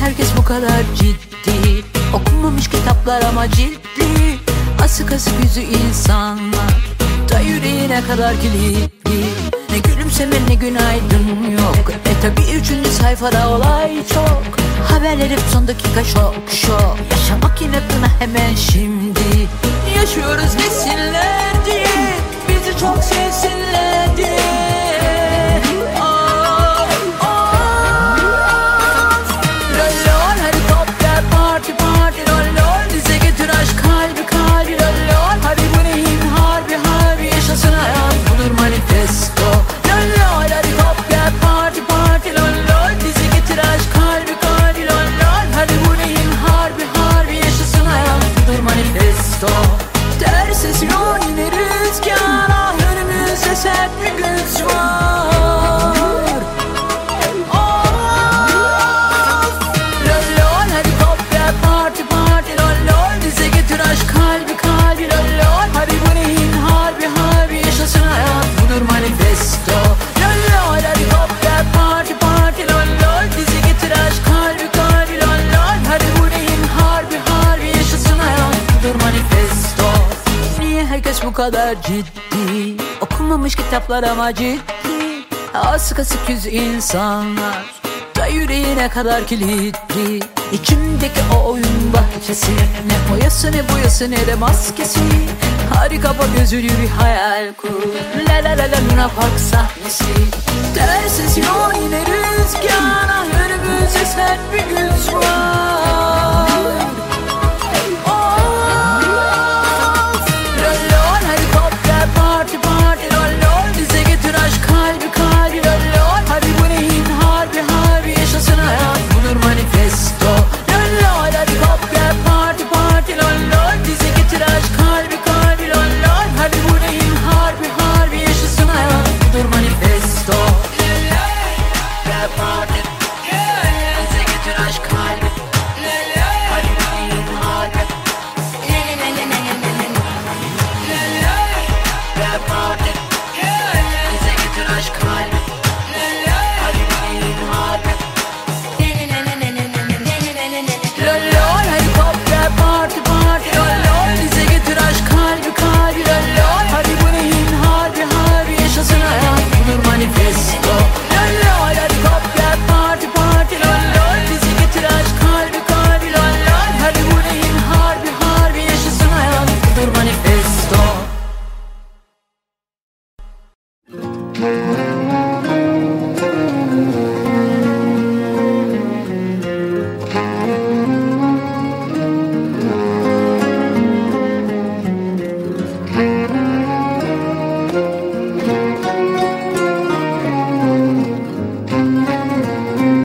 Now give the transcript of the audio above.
Herkes bu kadar ciddi? Okunmamış kitaplar ama ciltli. Asık asık yüzü insanlar. Da yüreğine kadar kilitli Gülümseme ne günaydın yok. E tabi üçüncü sayfada olay çok. Haberler hep son dakika şok şok. Yaşamak inatına hemen şimdi. Yaşıyoruz desinler diye Bizi çok sevsinler manifesto Niye herkes bu kadar ciddi? Okunmamış kitaplar ama ciddi. Asık asık yüz insanlar Da yüreğine kadar kilitli. İçimdeki o oyun bahçesi Ne boyası ne boyası ne de maskesi. Hadi kapa gözünü bir hayal kur. La la la la Luna Park sahnesi